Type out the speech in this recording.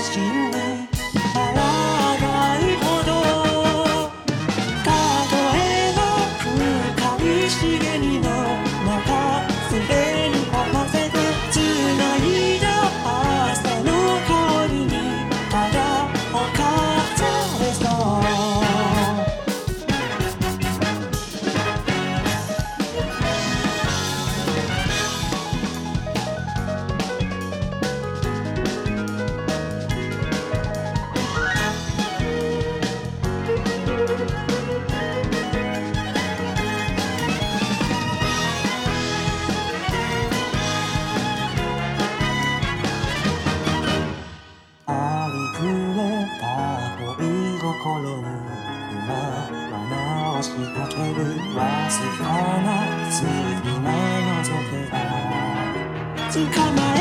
心里。増えた心に今は直しかけるわずかな隙間のぞけが捕まえ